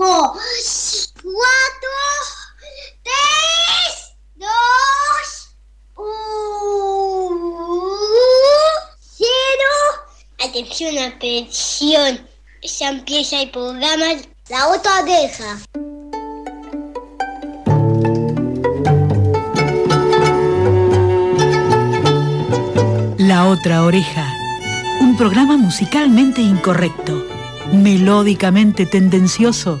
cinco, cuatro, tres, dos, uno, cero. Atención, atención. Ya empieza el programa La otra oreja. La otra oreja. Un programa musicalmente incorrecto, melódicamente tendencioso,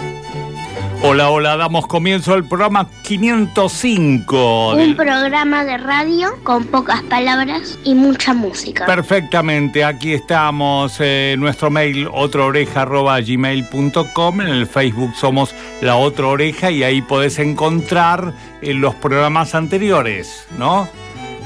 Hola, hola, damos comienzo al programa 505. Un programa de radio con pocas palabras y mucha música. Perfectamente, aquí estamos, eh, nuestro mail otraoreja.gmail.com, en el Facebook somos La Otra Oreja y ahí podés encontrar eh, los programas anteriores, ¿no?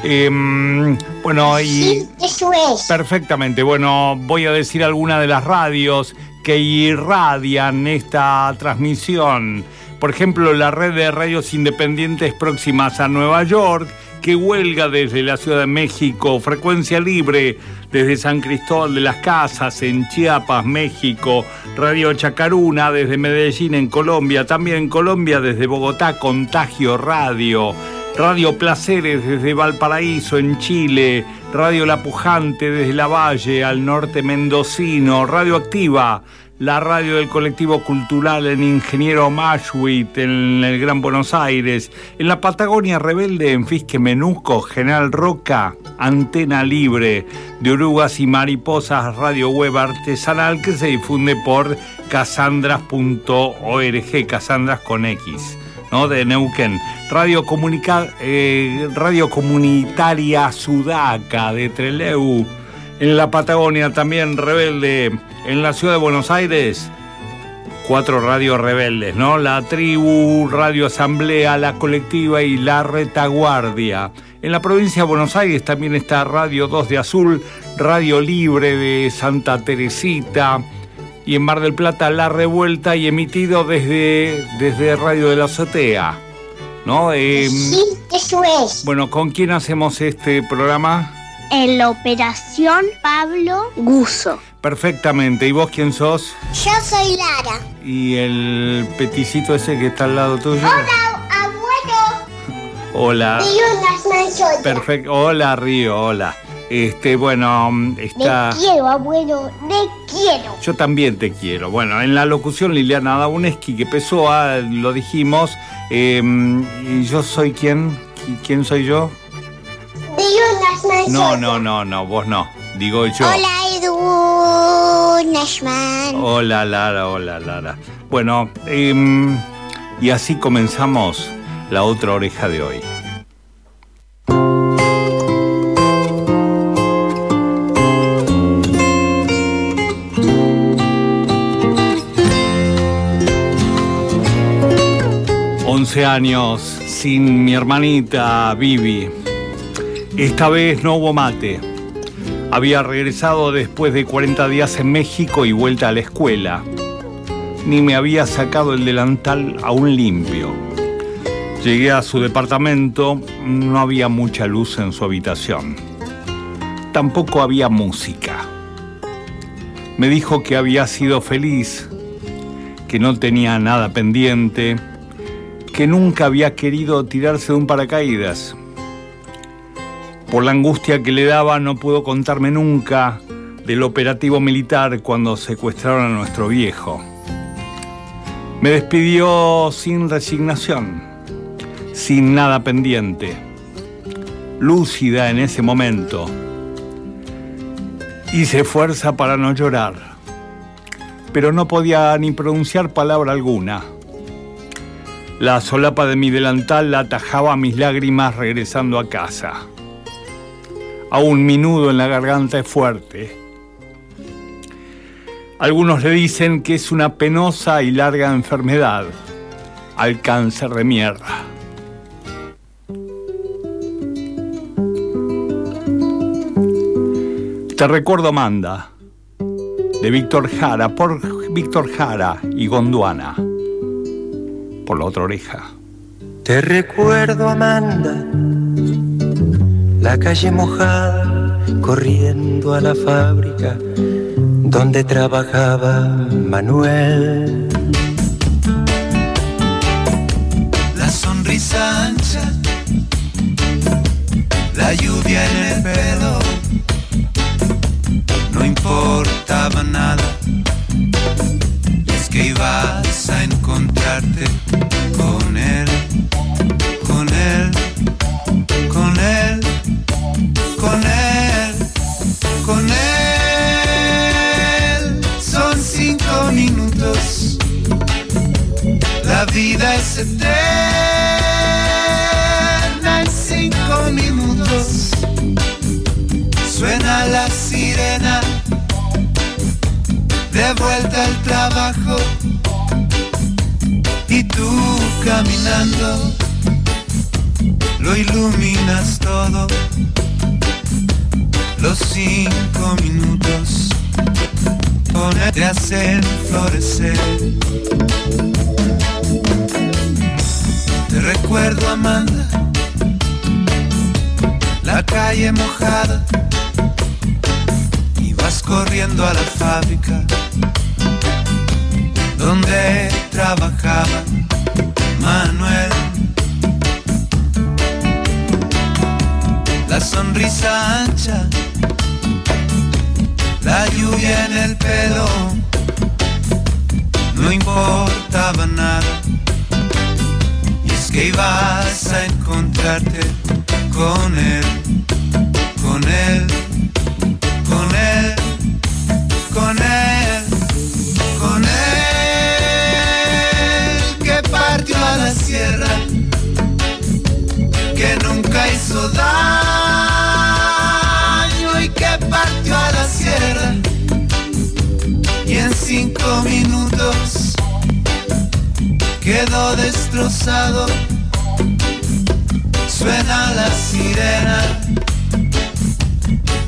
Em, bueno, y... Sí, eso es. Perfectamente, bueno, voy a decir algunas de las radios que irradian esta transmisión. Por ejemplo, la red de radios independientes próximas a Nueva York, que huelga desde la Ciudad de México, frecuencia libre desde San Cristóbal de las Casas, en Chiapas, México, Radio Chacaruna desde Medellín, en Colombia, también en Colombia desde Bogotá, Contagio Radio. Radio Placeres desde Valparaíso en Chile, Radio La Pujante desde La Valle al norte mendocino, Radio Activa, la radio del colectivo cultural en Ingeniero Mashwit en el Gran Buenos Aires, en la Patagonia Rebelde en Fisque Menusco, General Roca, Antena Libre, de Orugas y Mariposas, radio web artesanal que se difunde por casandras.org, casandras con X. de Neuquén. Radio, eh, Radio Comunitaria Sudaca de Treleu. En la Patagonia también rebelde. En la ciudad de Buenos Aires, cuatro radios rebeldes, ¿no? La Tribu, Radio Asamblea, La Colectiva y La Retaguardia. En la provincia de Buenos Aires también está Radio 2 de Azul, Radio Libre de Santa Teresita, y en Mar del Plata La Revuelta y emitido desde, desde Radio de la Azotea. ¿No? Eh, Sí, eso es. bueno, ¿con quién hacemos este programa? En la operación Pablo Guso. Perfectamente. ¿Y vos quién sos? Yo soy Lara. ¿Y el peticito ese que está al lado tuyo? abuelo. Hola. manchotas. Perfecto. Hola, Río, hola. Este, bueno, está... Te quiero, abuelo. Te quiero. Yo también te quiero. Bueno, en la locución Liliana Dauneski, que Pessoa, lo dijimos. eh, ¿Y yo soy quién? ¿Qui- ¿Quién soy yo? Manchotas. No, no, no, no, vos no. Digo yo. Hola, Edu Nashman. Hola, Lara, hola, Lara. Bueno, em, y así comenzamos la otra oreja de hoy. Años sin mi hermanita Vivi. Esta vez no hubo mate. Había regresado después de 40 días en México y vuelta a la escuela. Ni me había sacado el delantal aún limpio. Llegué a su departamento, no había mucha luz en su habitación. Tampoco había música. Me dijo que había sido feliz, que no tenía nada pendiente, que nunca había querido tirarse de un paracaídas. Por la angustia que le daba no pudo contarme nunca del operativo militar cuando secuestraron a nuestro viejo. Me despidió sin resignación, sin nada pendiente, lúcida en ese momento. Hice fuerza para no llorar, pero no podía ni pronunciar palabra alguna. La solapa de mi delantal atajaba mis lágrimas regresando a casa. Aún mi nudo en la garganta es fuerte. Algunos le dicen que es una penosa y larga enfermedad, al cáncer de mierda. Te recuerdo Amanda, de Víctor Jara, por Víctor Jara y Gondwana por la otra oreja. Te recuerdo Amanda, la calle mojada, corriendo a la fábrica donde trabajaba Manuel. La sonrisa ancha, la lluvia en el pelo no importaba nada. Con él, con él, con él, con él, con él. Son cinco minutos, la vida es eterna en cinco minutos. Suena la sirena de vuelta al trabajo tú caminando lo iluminas todo los cinco minutos te hacen florecer. Te recuerdo Amanda la calle mojada vas corriendo a la fábrica donde trabajaba Manuel. La sonrisa ancha, la lluvia en el pelo, no importaba nada. Y es que ibas a encontrarte con él, con él con él, con él, que nunca hizo daño y que partió a la sierra, y en cinco minutos quedó destrozado, suena la sirena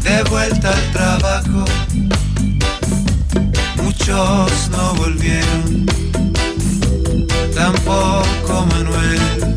de vuelta al trabajo. Muchos no volvieron, tampoco Manuel.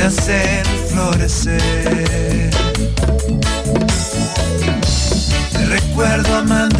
te hacen florecer. Te recuerdo amando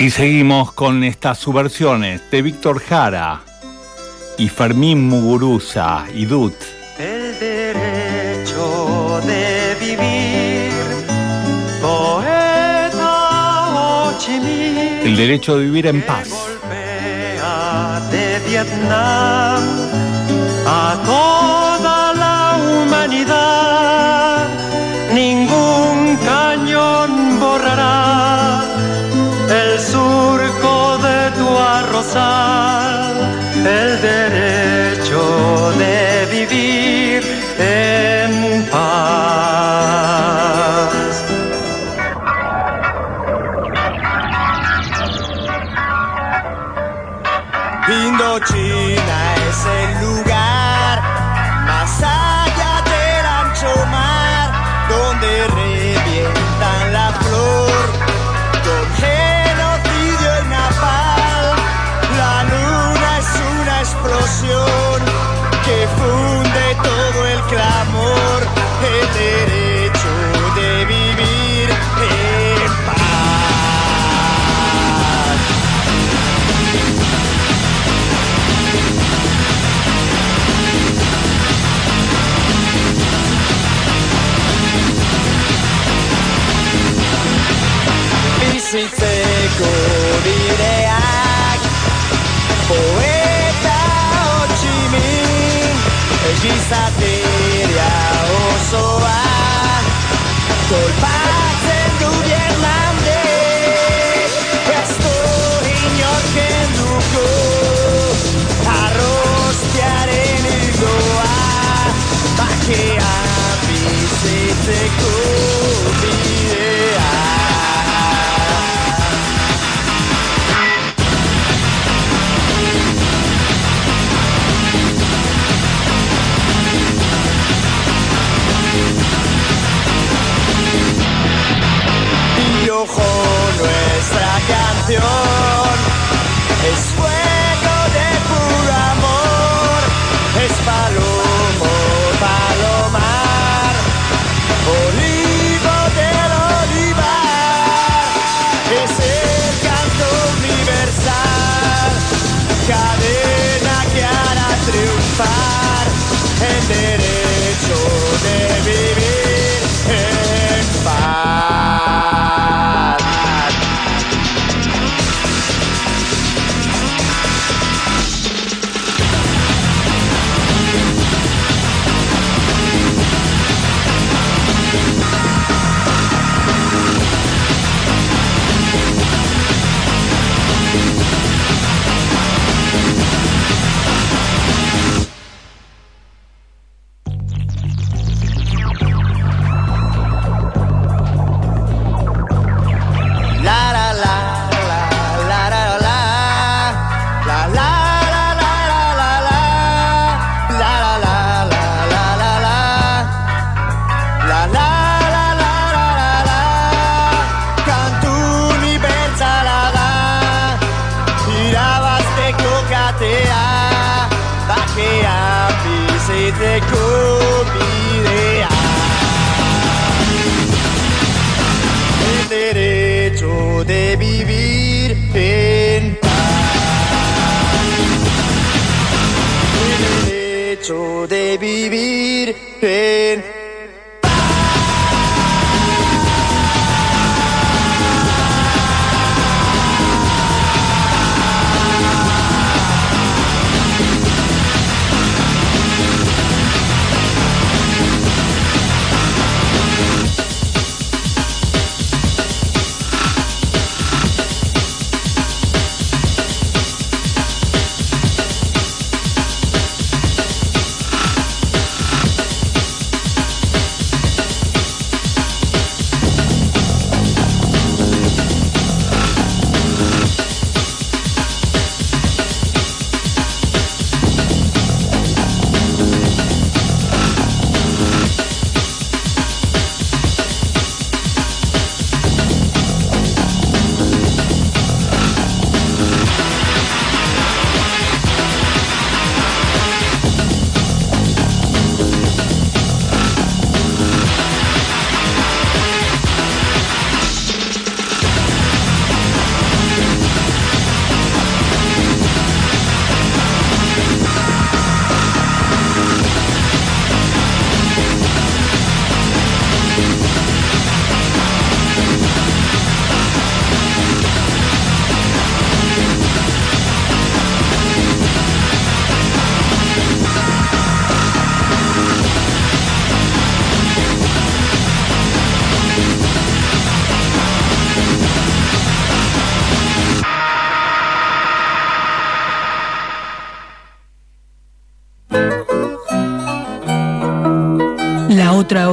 Y seguimos con estas subversiones de Víctor Jara y Fermín Muguruza y Dut. El derecho de vivir, poeta Chimí, El derecho de vivir en paz. De Vietnam, colosal el derecho. They over.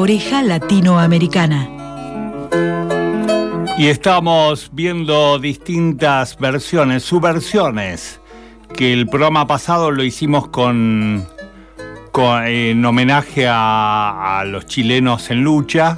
Oreja latinoamericana. Y estamos viendo distintas versiones, subversiones, que el programa pasado lo hicimos con, en homenaje a, a los chilenos en lucha,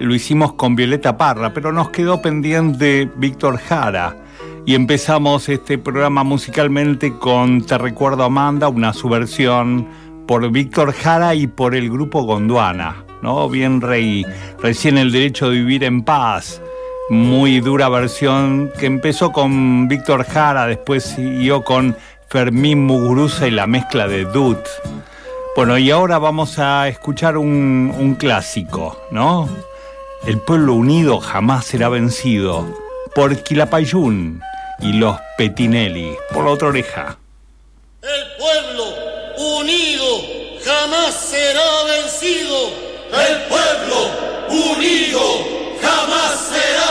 lo hicimos con Violeta Parra, pero nos quedó pendiente Víctor Jara. Y empezamos este programa musicalmente con Te recuerdo Amanda, una subversión por Víctor Jara y por el grupo Gondwana, ¿no? Bien rey, recién el derecho de vivir en paz muy dura versión que empezó con Víctor Jara, después siguió con Fermín Muguruza y la mezcla de Dut. Bueno, y ahora vamos a escuchar un, clásico, ¿no? El pueblo unido jamás será vencido por Quilapayún y los Petinelli, por la otra oreja. El pueblo unido jamás será vencido. El pueblo unido jamás será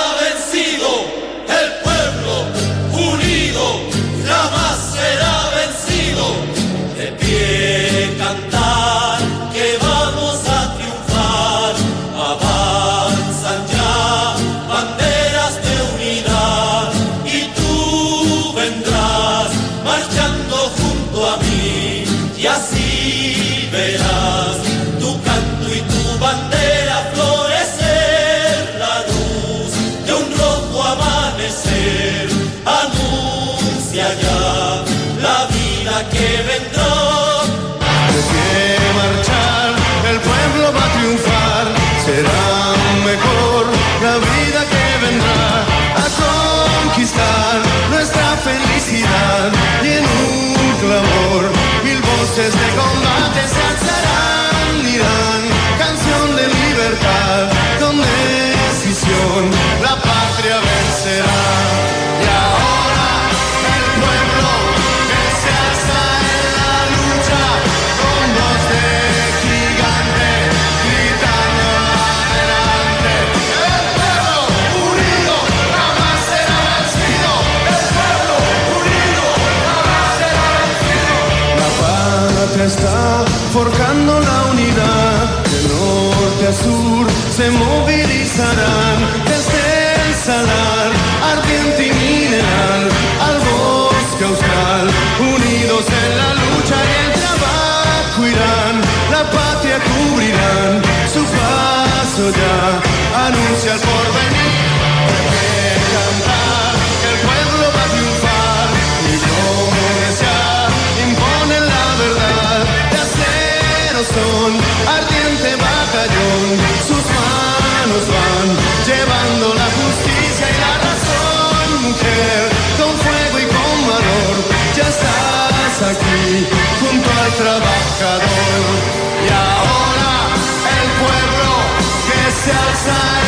se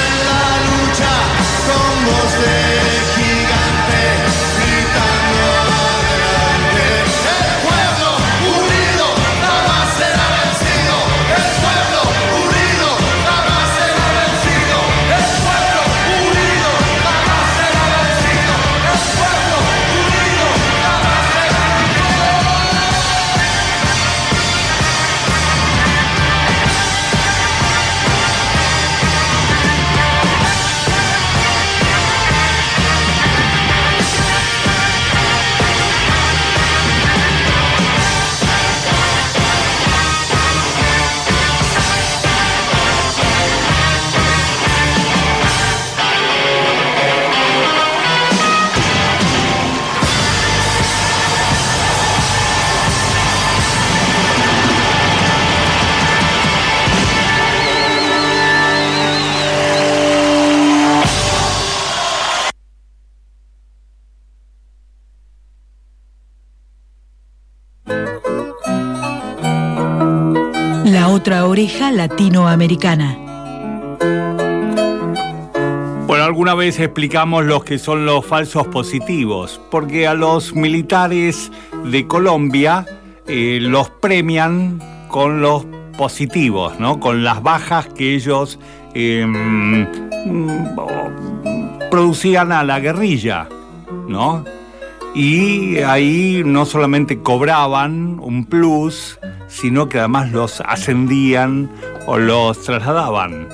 Otra oreja latinoamericana. Bueno, alguna vez explicamos los que son los falsos positivos, porque a los militares de Colombia eh, los premian con los positivos, ¿no? Con las bajas que ellos eh, mm, producían a la guerrilla, ¿no? Y ahí no solamente cobraban un plus, sino que además los ascendían o los trasladaban.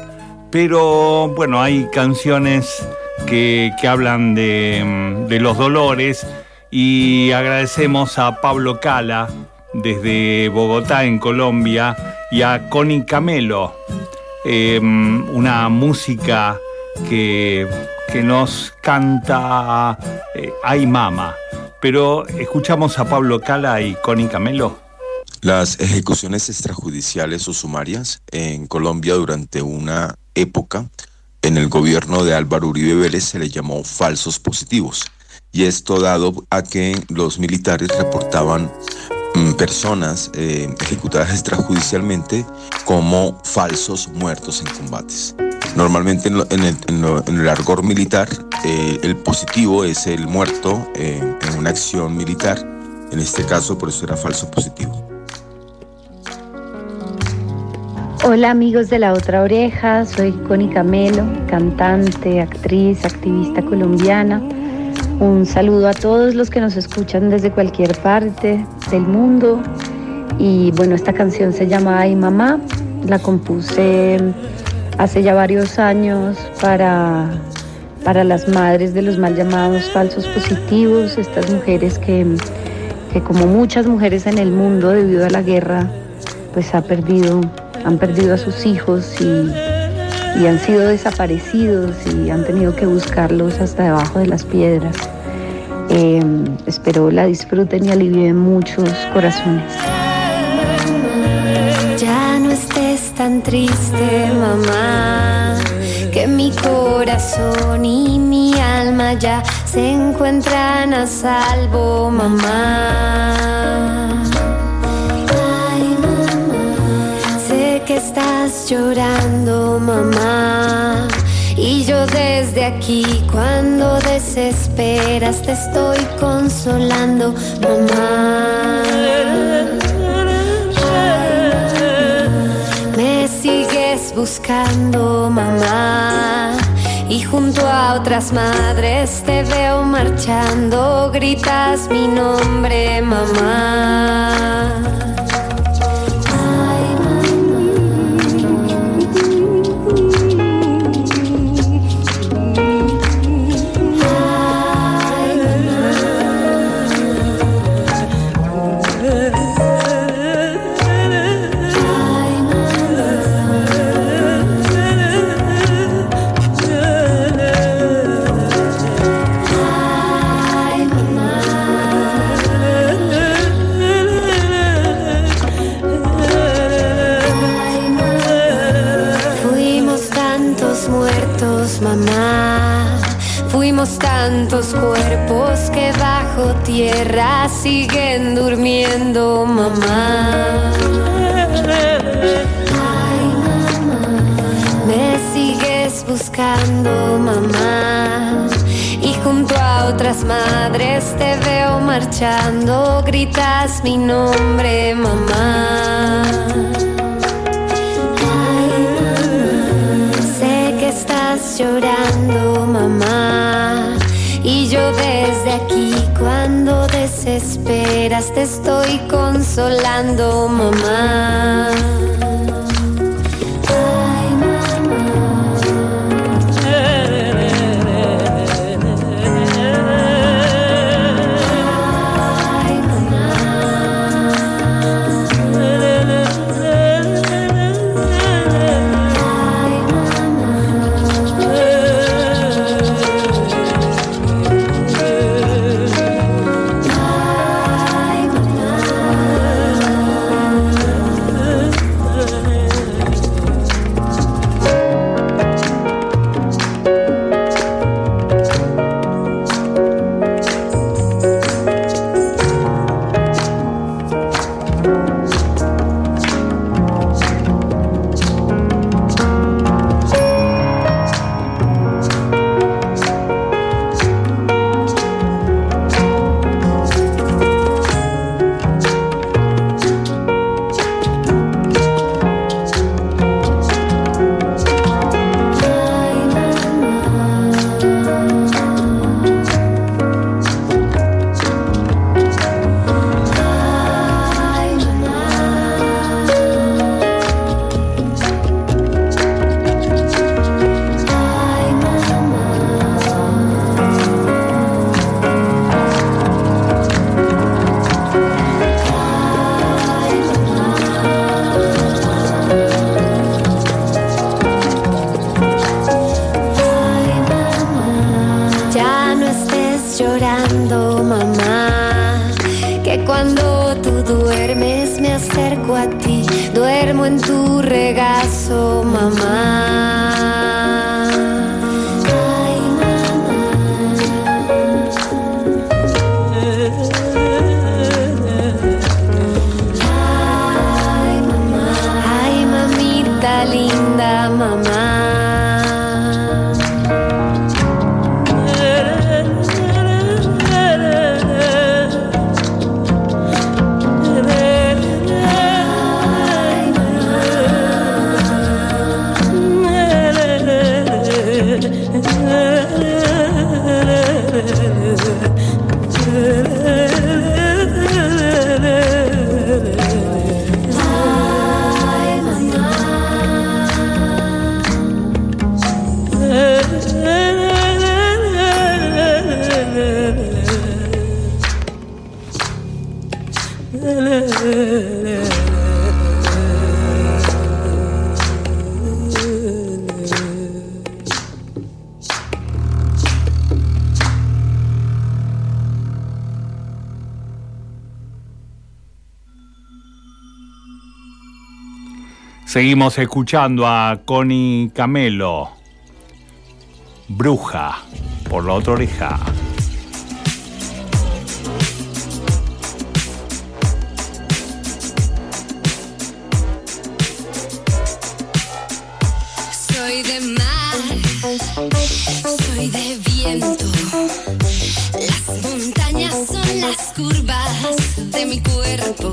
Pero bueno, hay canciones que, que hablan de, de los dolores y agradecemos a Pablo Cala desde Bogotá en Colombia y a Connie Camelo, eh, una música que, que nos canta eh, Ay Mama. Pero escuchamos a Pablo Cala y Connie Camelo. Las ejecuciones extrajudiciales o sumarias en Colombia durante una época en el gobierno de Álvaro Uribe Vélez se le llamó falsos positivos. Y esto dado a que los militares reportaban mm, personas eh, ejecutadas extrajudicialmente como falsos muertos en combates. Normalmente en, el, en argor militar, eh, el positivo es el muerto eh, en una acción militar. En este caso, por eso era falso positivo. Hola amigos de La Otra Oreja, soy Connie Camelo, cantante, actriz, activista colombiana. Un saludo a todos los que nos escuchan desde cualquier parte del mundo. Y bueno, esta canción se llama Ay Mamá, la compuse hace ya varios años para, para las madres de los mal llamados falsos positivos, estas mujeres que, que como muchas mujeres en el mundo debido a la guerra, pues ha perdido, han perdido a sus hijos y, y han sido desaparecidos y han tenido que buscarlos hasta debajo de las piedras. Eh, espero la disfruten y alivien muchos corazones. Tan triste, mamá, que mi corazón y mi alma ya se encuentran a salvo, mamá. Ay, mamá, sé que estás llorando, mamá. Y yo desde aquí, cuando desesperas, te estoy consolando, mamá. Buscando, mamá. Y junto a otras madres te veo marchando, gritas mi nombre, mamá. Tierra siguen durmiendo, mamá. Me sigues buscando, mamá. Y junto a otras madres te veo marchando, gritas mi nombre, mamá. Sé que estás llorando, mamá. Desesperas, te estoy consolando, mamá. Seguimos escuchando a Connie Camelo, Bruja, por la otra oreja. Soy de mar, soy de viento. Las montañas son las curvas de mi cuerpo.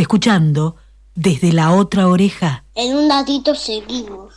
Escuchando desde la otra oreja. En un ratito seguimos.